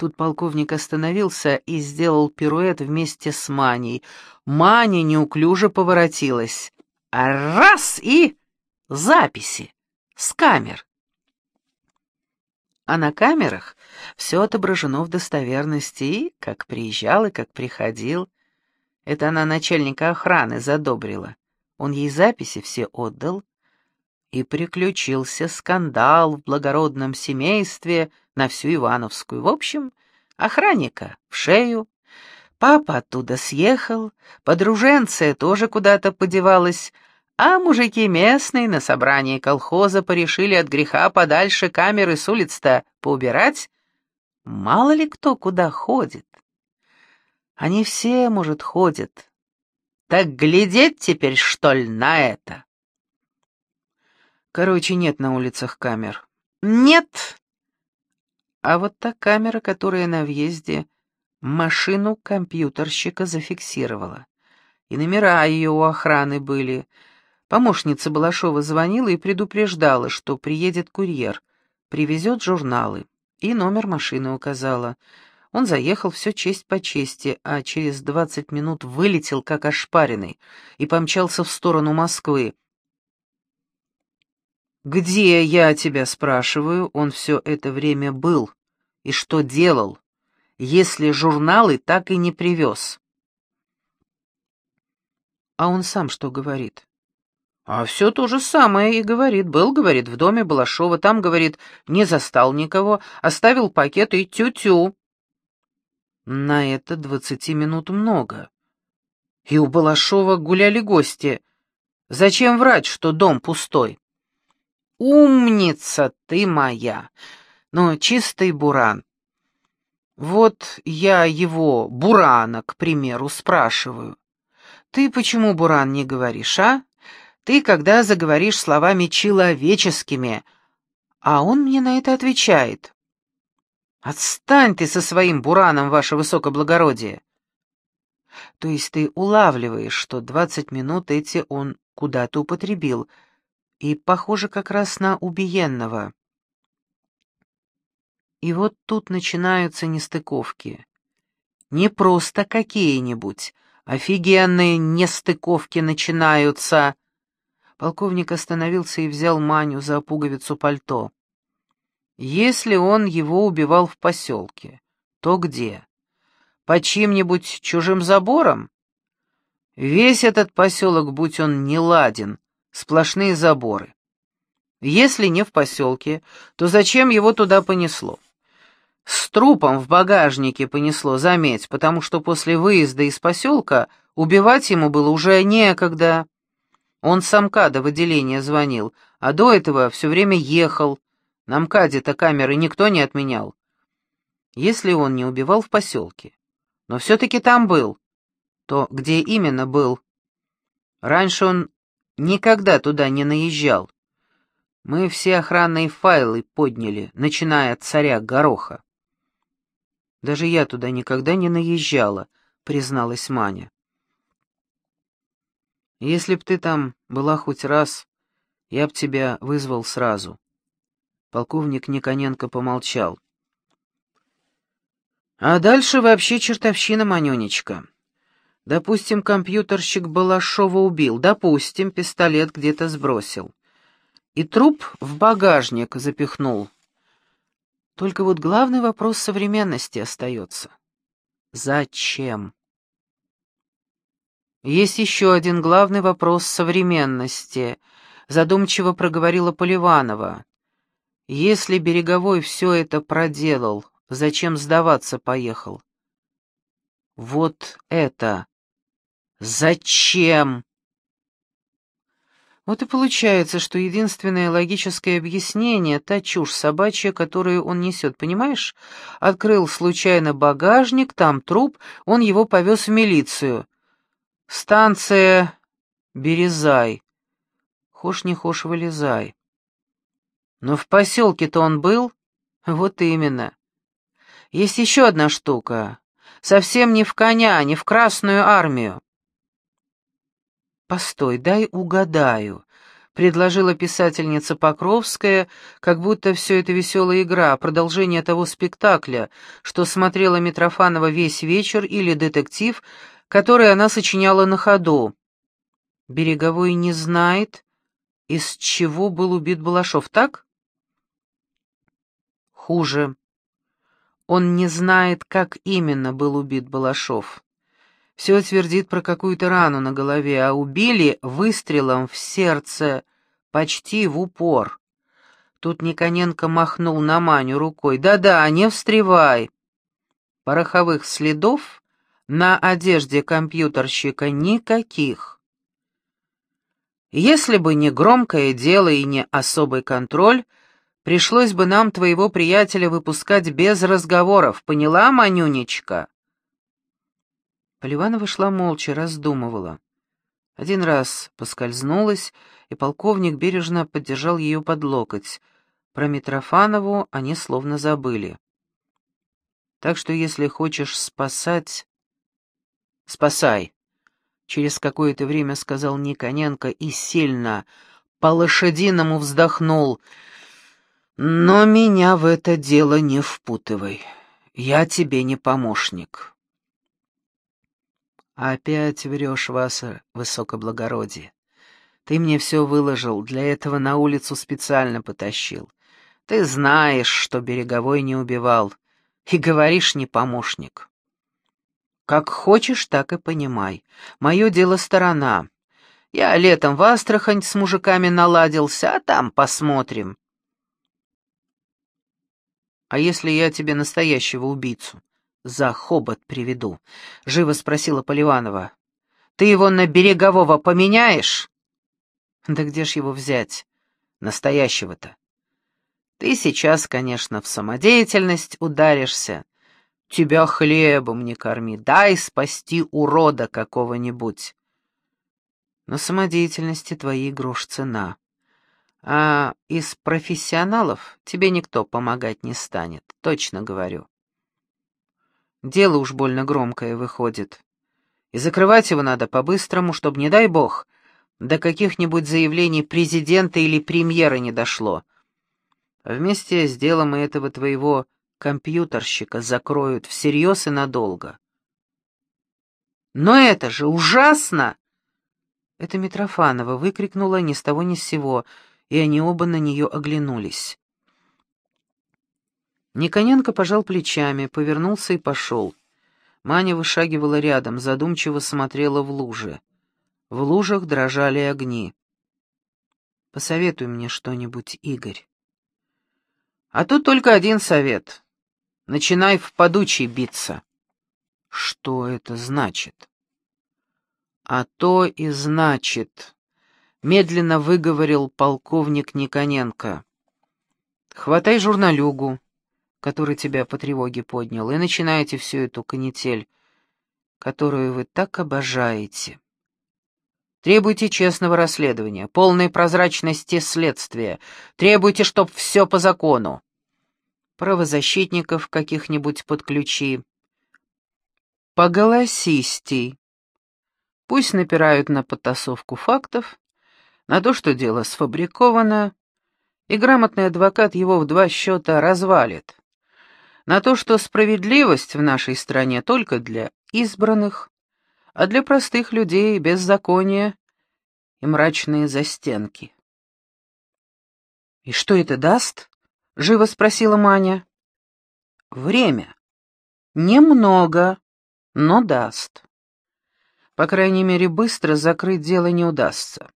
Тут полковник остановился и сделал пируэт вместе с Маней. Маня неуклюже поворотилась. Раз и записи с камер. А на камерах все отображено в достоверности и как приезжал, и как приходил. Это она начальника охраны задобрила. Он ей записи все отдал, и приключился скандал в благородном семействе на всю Ивановскую. В общем, охранника в шею. Папа оттуда съехал, подруженция тоже куда-то подевалась, а мужики местные на собрании колхоза порешили от греха подальше камеры с улиц-то поубирать. Мало ли кто куда ходит. Они все, может, ходят. Так глядеть теперь, что ли, на это? Короче, нет на улицах камер. Нет! А вот та камера, которая на въезде, машину компьютерщика зафиксировала. И номера ее у охраны были — Помощница Балашова звонила и предупреждала, что приедет курьер, привезет журналы, и номер машины указала. Он заехал все честь по чести, а через двадцать минут вылетел, как ошпаренный, и помчался в сторону Москвы. «Где, я тебя спрашиваю, он все это время был? И что делал, если журналы так и не привез?» А он сам что говорит? А все то же самое и говорит. Был, говорит, в доме Балашова, там, говорит, не застал никого, оставил пакет и тю-тю. На это двадцати минут много. И у Балашова гуляли гости. Зачем врать, что дом пустой? Умница ты моя! Но чистый буран. Вот я его, Бурана, к примеру, спрашиваю. Ты почему, Буран, не говоришь, а? Ты, когда заговоришь словами человеческими, а он мне на это отвечает. Отстань ты со своим бураном, ваше высокоблагородие. То есть ты улавливаешь, что двадцать минут эти он куда-то употребил, и похоже как раз на убиенного. И вот тут начинаются нестыковки. Не просто какие-нибудь, офигенные нестыковки начинаются. Полковник остановился и взял Маню за пуговицу пальто. Если он его убивал в поселке, то где? По чьим-нибудь чужим забором? Весь этот поселок, будь он не ладен, сплошные заборы. Если не в поселке, то зачем его туда понесло? С трупом в багажнике понесло, заметь, потому что после выезда из поселка убивать ему было уже некогда. Он с МКАДа в отделение звонил, а до этого все время ехал. На МКАДе-то камеры никто не отменял. Если он не убивал в поселке, но все-таки там был, то где именно был? Раньше он никогда туда не наезжал. Мы все охранные файлы подняли, начиная от царя Гороха. Даже я туда никогда не наезжала, призналась Маня. Если б ты там была хоть раз, я б тебя вызвал сразу. Полковник Никоненко помолчал. А дальше вообще чертовщина, Манюнечка. Допустим, компьютерщик Балашова убил, допустим, пистолет где-то сбросил. И труп в багажник запихнул. Только вот главный вопрос современности остается. Зачем? Есть еще один главный вопрос современности, задумчиво проговорила Поливанова. Если Береговой все это проделал, зачем сдаваться поехал? Вот это. Зачем? Вот и получается, что единственное логическое объяснение — та чушь собачья, которую он несет, понимаешь? Открыл случайно багажник, там труп, он его повез в милицию. Станция Березай. Хошь не хошь вылезай. Но в поселке-то он был? Вот именно. Есть еще одна штука. Совсем не в коня, не в Красную армию. Постой, дай угадаю. предложила писательница Покровская, как будто все это веселая игра, продолжение того спектакля, что смотрела Митрофанова весь вечер, или детектив, который она сочиняла на ходу. Береговой не знает, из чего был убит Балашов, так? Хуже. Он не знает, как именно был убит Балашов. Все твердит про какую-то рану на голове, а убили выстрелом в сердце, почти в упор. Тут Никоненко махнул на Маню рукой. «Да-да, не встревай!» Пороховых следов на одежде компьютерщика никаких. Если бы не громкое дело и не особый контроль, пришлось бы нам твоего приятеля выпускать без разговоров, поняла, Манюнечка?» Поливанова шла молча, раздумывала. Один раз поскользнулась, и полковник бережно поддержал ее под локоть. Про Митрофанову они словно забыли. Так что если хочешь спасать... Спасай. Через какое-то время сказал Никоненко и сильно, по-лошадиному вздохнул. Но меня в это дело не впутывай. Я тебе не помощник. Опять врешь, Васа, высокоблагородие. Ты мне все выложил, для этого на улицу специально потащил. Ты знаешь, что Береговой не убивал, и говоришь не помощник. Как хочешь, так и понимай. Мое дело сторона. Я летом в Астрахань с мужиками наладился, а там посмотрим. А если я тебе настоящего убийцу за хобот приведу? Живо спросила Поливанова. Ты его на берегового поменяешь? Да где ж его взять? Настоящего-то. Ты сейчас, конечно, в самодеятельность ударишься. Тебя хлебом не корми, дай спасти урода какого-нибудь. Но самодеятельности твоей грош цена. А из профессионалов тебе никто помогать не станет, точно говорю. Дело уж больно громкое выходит. И закрывать его надо по-быстрому, чтобы, не дай бог, до каких-нибудь заявлений президента или премьера не дошло. А вместе с делом этого твоего компьютерщика закроют всерьез и надолго. «Но это же ужасно!» Это Митрофанова выкрикнула ни с того ни с сего, и они оба на нее оглянулись. Никоненко пожал плечами, повернулся и пошел. Маня вышагивала рядом, задумчиво смотрела в лужи. В лужах дрожали огни. «Посоветуй мне что-нибудь, Игорь». «А тут только один совет. Начинай в подучий биться». «Что это значит?» «А то и значит», — медленно выговорил полковник Никоненко. «Хватай журналюгу, который тебя по тревоге поднял, и начинайте всю эту канитель, которую вы так обожаете». Требуйте честного расследования, полной прозрачности следствия. Требуйте, чтоб все по закону. Правозащитников каких-нибудь подключи. Поголосистей. Пусть напирают на подтасовку фактов, на то, что дело сфабриковано, и грамотный адвокат его в два счета развалит. На то, что справедливость в нашей стране только для избранных, а для простых людей беззаконие и мрачные застенки. «И что это даст?» — живо спросила Маня. «Время. Немного, но даст. По крайней мере, быстро закрыть дело не удастся.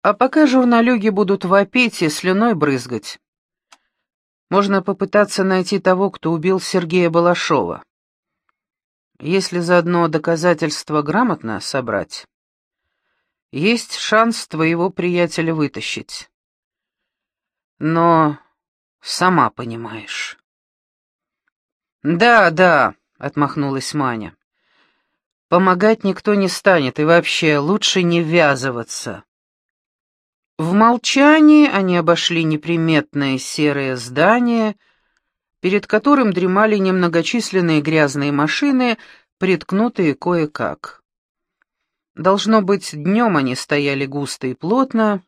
А пока журналюги будут вопить и слюной брызгать, можно попытаться найти того, кто убил Сергея Балашова. Если заодно доказательства грамотно собрать, есть шанс твоего приятеля вытащить. Но сама понимаешь. «Да, да», — отмахнулась Маня. «Помогать никто не станет, и вообще лучше не ввязываться». В молчании они обошли неприметное серое здание — перед которым дремали немногочисленные грязные машины, приткнутые кое-как. Должно быть, днем они стояли густо и плотно,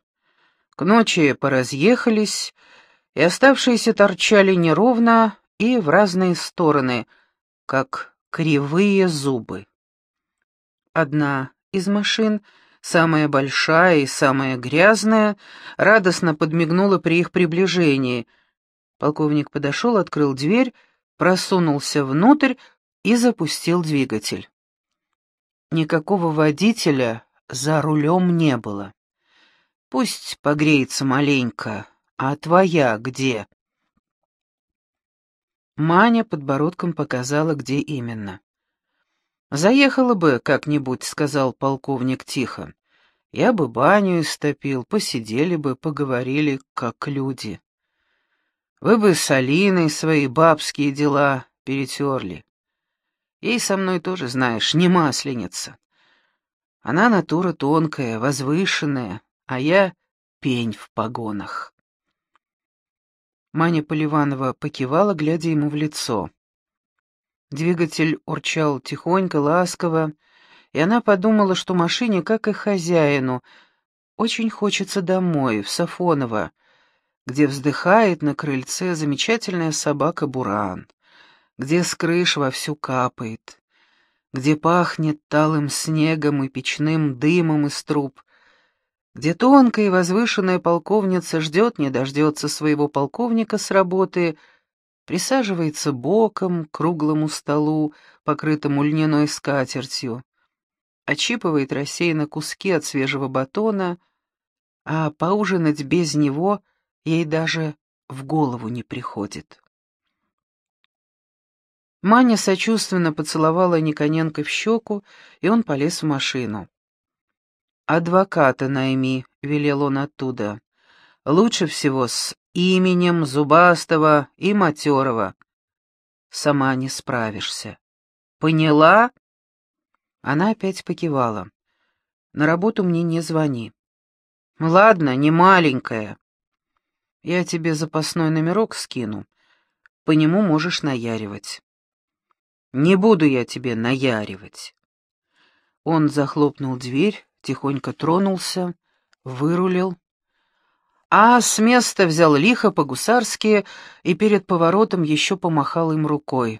к ночи поразъехались, и оставшиеся торчали неровно и в разные стороны, как кривые зубы. Одна из машин, самая большая и самая грязная, радостно подмигнула при их приближении. Полковник подошел, открыл дверь, просунулся внутрь и запустил двигатель. Никакого водителя за рулем не было. Пусть погреется маленько, а твоя где? Маня подбородком показала, где именно. «Заехала бы как-нибудь», — сказал полковник тихо. «Я бы баню истопил, посидели бы, поговорили, как люди. Вы бы с Алиной свои бабские дела перетерли. Ей со мной тоже, знаешь, не масленица. Она натура тонкая, возвышенная, а я пень в погонах». Маня Поливанова покивала, глядя ему в лицо. Двигатель урчал тихонько, ласково, и она подумала, что машине, как и хозяину, очень хочется домой, в Сафоново, где вздыхает на крыльце замечательная собака Буран, где с крыш вовсю капает, где пахнет талым снегом и печным дымом из труб, где тонкая и возвышенная полковница ждет, не дождется своего полковника с работы — присаживается боком к круглому столу, покрытому льняной скатертью, отщипывает рассеянно куски от свежего батона, а поужинать без него ей даже в голову не приходит. Маня сочувственно поцеловала Никоненко в щеку, и он полез в машину. «Адвоката найми», — велел он оттуда. «Лучше всего с именем Зубастого и Матерого. Сама не справишься. Поняла? Она опять покивала. На работу мне не звони. Ладно, не маленькая. Я тебе запасной номерок скину. По нему можешь наяривать. Не буду я тебе наяривать. Он захлопнул дверь, тихонько тронулся, вырулил, а с места взял лихо по-гусарски и перед поворотом еще помахал им рукой.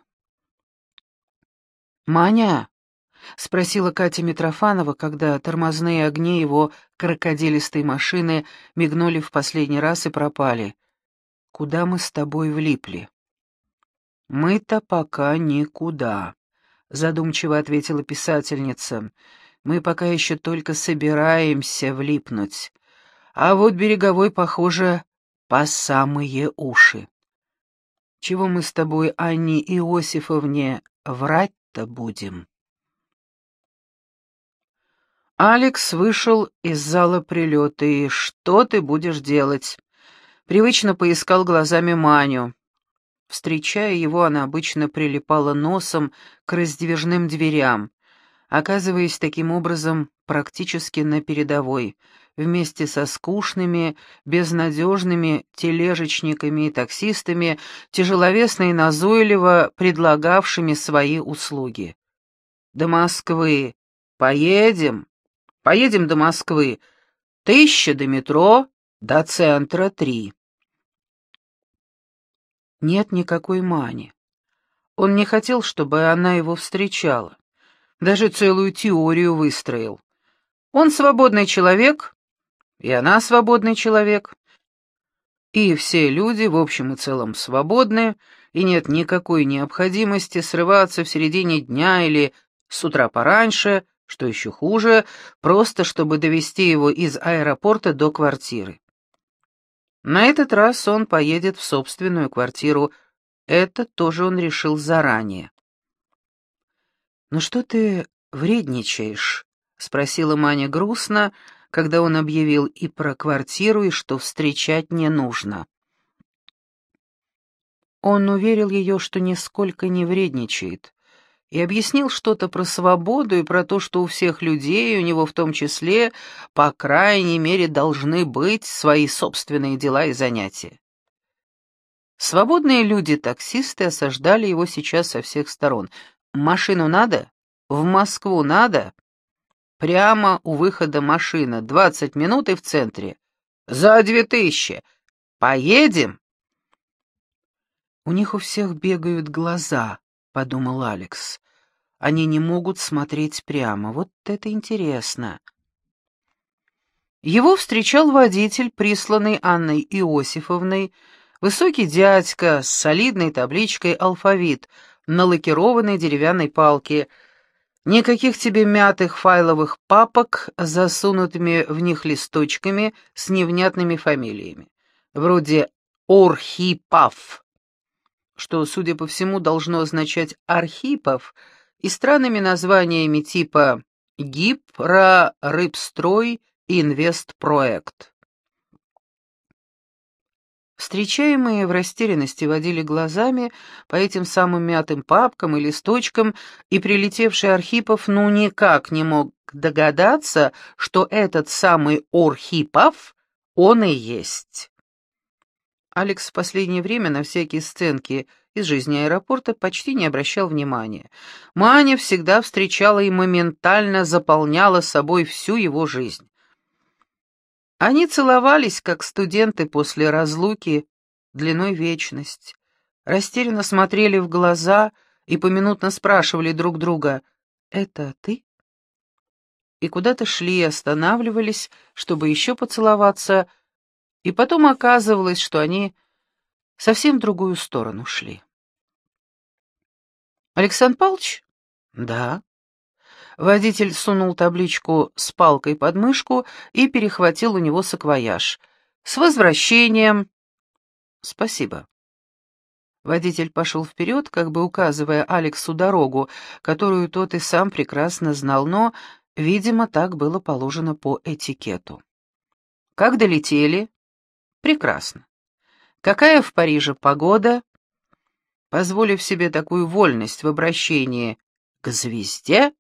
«Маня?» — спросила Катя Митрофанова, когда тормозные огни его крокодилистой машины мигнули в последний раз и пропали. «Куда мы с тобой влипли?» «Мы-то пока никуда», — задумчиво ответила писательница. «Мы пока еще только собираемся влипнуть а вот береговой, похоже, по самые уши. Чего мы с тобой, Анне Иосифовне, врать-то будем? Алекс вышел из зала прилета и «Что ты будешь делать?» Привычно поискал глазами Маню. Встречая его, она обычно прилипала носом к раздвижным дверям, оказываясь таким образом практически на передовой — вместе со скучными, безнадежными тележечниками и таксистами, тяжеловесно и назойливо предлагавшими свои услуги. «До Москвы! Поедем! Поедем до Москвы! Тысяча до метро, до центра три!» Нет никакой мани. Он не хотел, чтобы она его встречала. Даже целую теорию выстроил. Он свободный человек, и она свободный человек. И все люди в общем и целом свободны, и нет никакой необходимости срываться в середине дня или с утра пораньше, что еще хуже, просто чтобы довести его из аэропорта до квартиры. На этот раз он поедет в собственную квартиру, это тоже он решил заранее. «Ну что ты вредничаешь?» — спросила Маня грустно, когда он объявил и про квартиру, и что встречать не нужно. Он уверил ее, что нисколько не вредничает, и объяснил что-то про свободу и про то, что у всех людей, у него в том числе, по крайней мере, должны быть свои собственные дела и занятия. Свободные люди-таксисты осаждали его сейчас со всех сторон. «Машину надо? В Москву надо?» Прямо у выхода машина, двадцать минут и в центре. За две тысячи. Поедем?» «У них у всех бегают глаза», — подумал Алекс. «Они не могут смотреть прямо. Вот это интересно». Его встречал водитель, присланный Анной Иосифовной, высокий дядька с солидной табличкой «Алфавит» на лакированной деревянной палке. Никаких тебе мятых файловых папок засунутыми в них листочками с невнятными фамилиями, вроде Орхипав, что, судя по всему, должно означать Архипов, и странными названиями типа Гипра, Рыбстрой, Инвестпроект. Встречаемые в растерянности водили глазами по этим самым мятым папкам и листочкам, и прилетевший Архипов ну никак не мог догадаться, что этот самый Орхипов он и есть. Алекс в последнее время на всякие сценки из жизни аэропорта почти не обращал внимания. Маня всегда встречала и моментально заполняла собой всю его жизнь. Они целовались, как студенты после разлуки, длиной вечность. Растерянно смотрели в глаза и поминутно спрашивали друг друга «Это ты?» И куда-то шли, останавливались, чтобы еще поцеловаться, и потом оказывалось, что они совсем в другую сторону шли. «Александр Павлович?» «Да». Водитель сунул табличку с палкой под мышку и перехватил у него саквояж. «С возвращением!» «Спасибо». Водитель пошел вперед, как бы указывая Алексу дорогу, которую тот и сам прекрасно знал, но, видимо, так было положено по этикету. «Как долетели?» «Прекрасно. Какая в Париже погода?» Позволив себе такую вольность в обращении к звезде,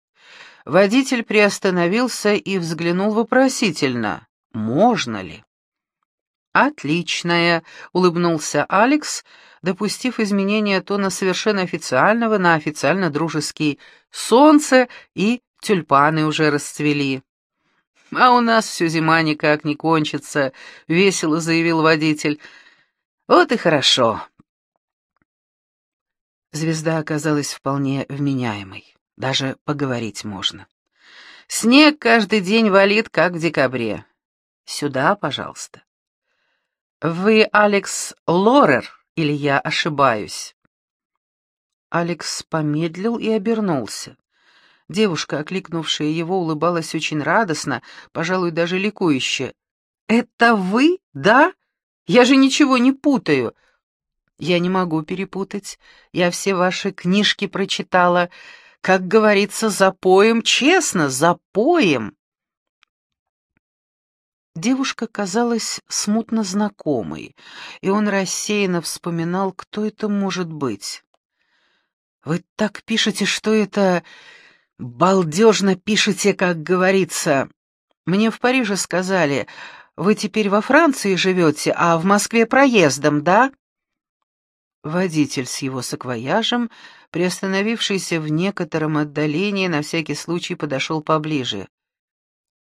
Водитель приостановился и взглянул вопросительно. «Можно ли?» «Отличная», — улыбнулся Алекс, допустив изменение тона совершенно официального на официально-дружеский. «Солнце и тюльпаны уже расцвели». «А у нас всю зима никак не кончится», — весело заявил водитель. «Вот и хорошо». Звезда оказалась вполне вменяемой. Даже поговорить можно. Снег каждый день валит, как в декабре. Сюда, пожалуйста. Вы Алекс Лорер или я ошибаюсь? Алекс помедлил и обернулся. Девушка, окликнувшая его, улыбалась очень радостно, пожалуй, даже ликующе. «Это вы, да? Я же ничего не путаю». «Я не могу перепутать. Я все ваши книжки прочитала. Как говорится, запоем честно, запоем. Девушка казалась смутно знакомой, и он рассеянно вспоминал, кто это может быть. «Вы так пишете, что это... балдежно пишете, как говорится. Мне в Париже сказали, вы теперь во Франции живете, а в Москве проездом, да?» Водитель с его саквояжем, приостановившийся в некотором отдалении, на всякий случай подошел поближе.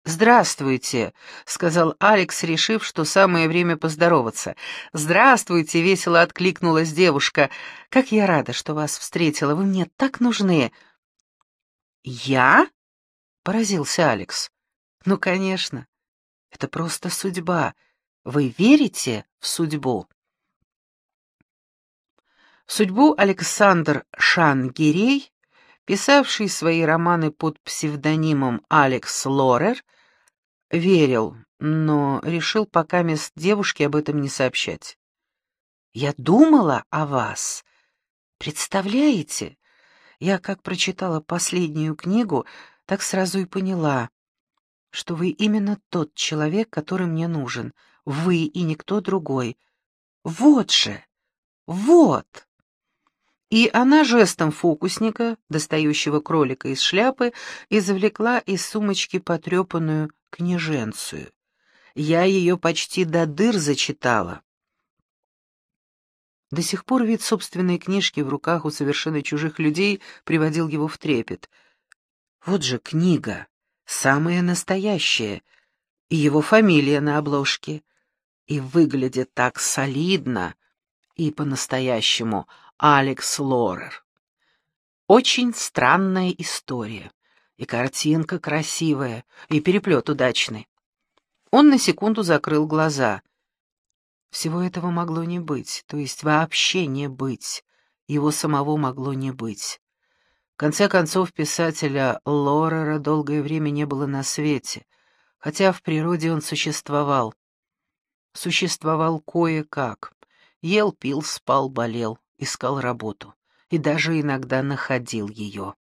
«Здравствуйте», — сказал Алекс, решив, что самое время поздороваться. «Здравствуйте», — весело откликнулась девушка. «Как я рада, что вас встретила. Вы мне так нужны». «Я?» — поразился Алекс. «Ну, конечно. Это просто судьба. Вы верите в судьбу?» Судьбу Александр Шангирей, писавший свои романы под псевдонимом Алекс Лорер, верил, но решил пока мест девушке об этом не сообщать. «Я думала о вас. Представляете? Я, как прочитала последнюю книгу, так сразу и поняла, что вы именно тот человек, который мне нужен. Вы и никто другой. Вот же! Вот!» И она жестом фокусника, достающего кролика из шляпы, извлекла из сумочки потрепанную княженцию. Я ее почти до дыр зачитала. До сих пор вид собственной книжки в руках у совершенно чужих людей приводил его в трепет. Вот же книга, самое настоящее, и его фамилия на обложке. И выглядит так солидно и по-настоящему Алекс Лорер. Очень странная история. И картинка красивая, и переплет удачный. Он на секунду закрыл глаза. Всего этого могло не быть, то есть вообще не быть. Его самого могло не быть. В конце концов, писателя Лорера долгое время не было на свете, хотя в природе он существовал. Существовал кое-как. Ел, пил, спал, болел, искал работу. И даже иногда находил ее.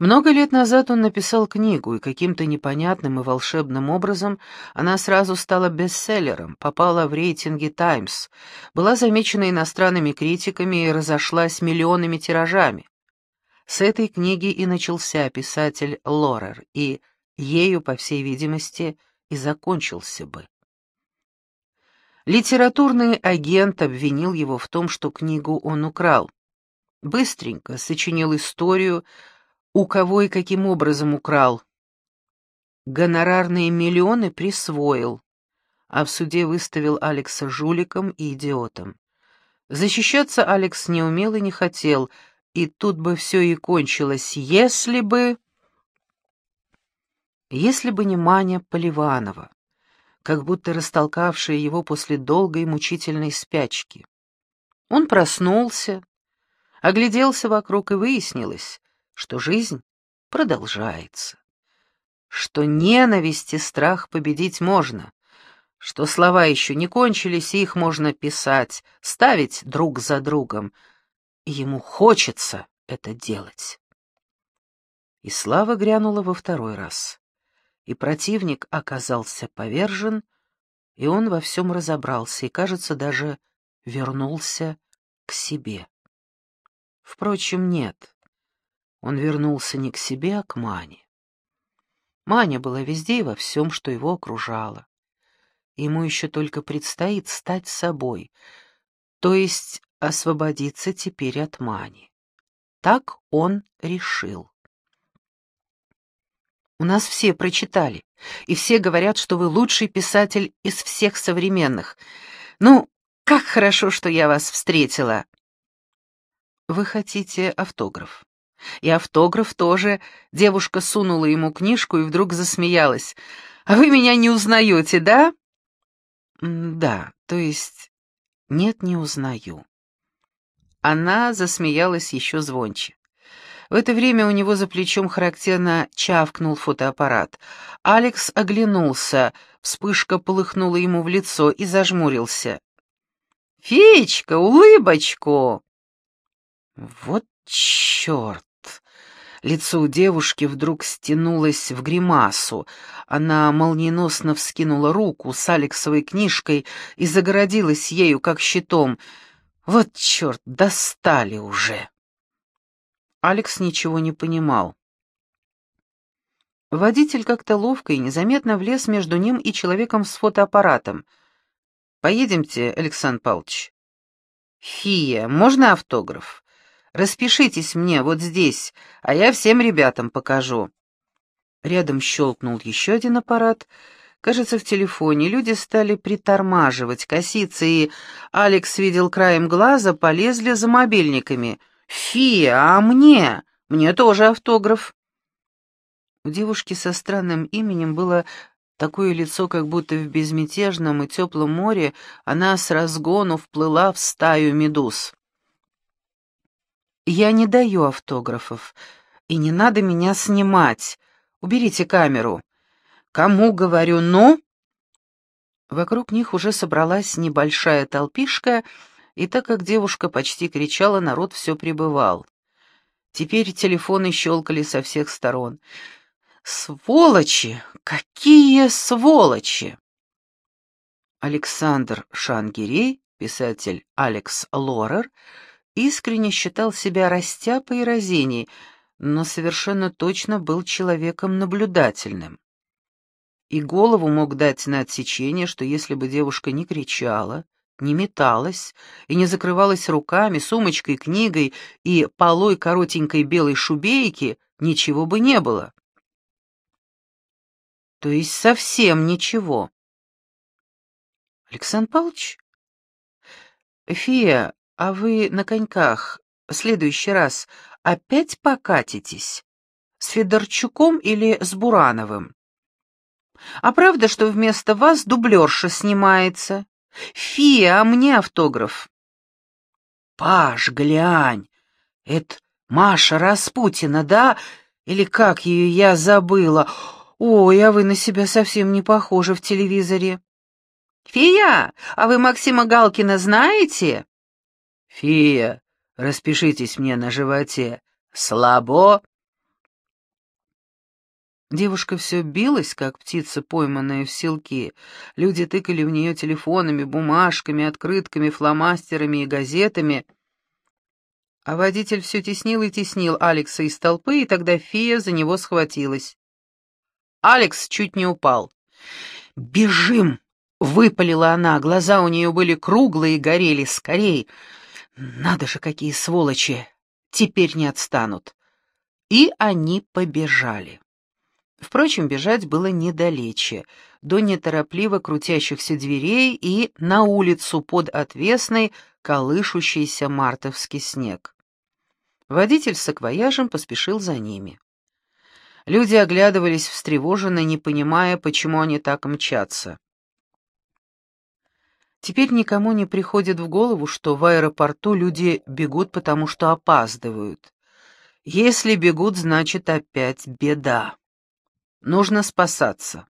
Много лет назад он написал книгу, и каким-то непонятным и волшебным образом она сразу стала бестселлером, попала в рейтинги «Таймс», была замечена иностранными критиками и разошлась миллионами тиражами. С этой книги и начался писатель Лорер, и ею, по всей видимости, и закончился бы. Литературный агент обвинил его в том, что книгу он украл. Быстренько сочинил историю, у кого и каким образом украл. Гонорарные миллионы присвоил, а в суде выставил Алекса жуликом и идиотом. Защищаться Алекс не умел и не хотел, и тут бы все и кончилось, если бы... Если бы не Маня Поливанова, как будто растолкавшая его после долгой мучительной спячки. Он проснулся, огляделся вокруг и выяснилось, что жизнь продолжается, что ненависть и страх победить можно, что слова еще не кончились, и их можно писать, ставить друг за другом, и ему хочется это делать. И слава грянула во второй раз, и противник оказался повержен, и он во всем разобрался и, кажется, даже вернулся к себе. Впрочем, нет. Он вернулся не к себе, а к Мане. Маня была везде и во всем, что его окружало. Ему еще только предстоит стать собой, то есть освободиться теперь от Мани. Так он решил. У нас все прочитали, и все говорят, что вы лучший писатель из всех современных. Ну, как хорошо, что я вас встретила. Вы хотите автограф? И автограф тоже. Девушка сунула ему книжку и вдруг засмеялась. «А вы меня не узнаете, да?» «Да, то есть...» «Нет, не узнаю». Она засмеялась еще звонче. В это время у него за плечом характерно чавкнул фотоаппарат. Алекс оглянулся, вспышка полыхнула ему в лицо и зажмурился. «Феечка, улыбочку!» «Вот черт!» Лицо у девушки вдруг стянулось в гримасу. Она молниеносно вскинула руку с Алексовой книжкой и загородилась ею, как щитом. «Вот черт, достали уже!» Алекс ничего не понимал. Водитель как-то ловко и незаметно влез между ним и человеком с фотоаппаратом. «Поедемте, Александр Павлович». «Фия, можно автограф?» Распишитесь мне вот здесь, а я всем ребятам покажу». Рядом щелкнул еще один аппарат. Кажется, в телефоне люди стали притормаживать, коситься, и Алекс видел краем глаза, полезли за мобильниками. «Фия, а мне? Мне тоже автограф». У девушки со странным именем было такое лицо, как будто в безмятежном и теплом море она с разгону вплыла в стаю медуз. Я не даю автографов, и не надо меня снимать. Уберите камеру. Кому говорю «ну»?» Вокруг них уже собралась небольшая толпишка, и так как девушка почти кричала, народ все прибывал. Теперь телефоны щелкали со всех сторон. «Сволочи! Какие сволочи!» Александр Шангирей, писатель Алекс Лорер, искренне считал себя растяпой и разиней, но совершенно точно был человеком наблюдательным. И голову мог дать на отсечение, что если бы девушка не кричала, не металась и не закрывалась руками, сумочкой, книгой и полой коротенькой белой шубейки, ничего бы не было. То есть совсем ничего. Александр Павлович? Фия, а вы на коньках в следующий раз опять покатитесь? С Федорчуком или с Бурановым? А правда, что вместо вас дублерша снимается? Фия, а мне автограф. Паш, глянь, это Маша Распутина, да? Или как ее я забыла? Ой, а вы на себя совсем не похожи в телевизоре. Фия, а вы Максима Галкина знаете? Фия, распишитесь мне на животе. Слабо? Девушка все билась, как птица, пойманная в селке. Люди тыкали в нее телефонами, бумажками, открытками, фломастерами и газетами. А водитель все теснил и теснил Алекса из толпы, и тогда фия за него схватилась. Алекс чуть не упал. «Бежим!» — выпалила она. Глаза у нее были круглые и горели. «Скорей! Надо же, какие сволочи! Теперь не отстанут!» И они побежали. Впрочем, бежать было недалече, до неторопливо крутящихся дверей и на улицу под отвесной, колышущийся мартовский снег. Водитель с акваяжем поспешил за ними. Люди оглядывались встревоженно, не понимая, почему они так мчатся. Теперь никому не приходит в голову, что в аэропорту люди бегут, потому что опаздывают. Если бегут, значит опять беда. Нужно спасаться.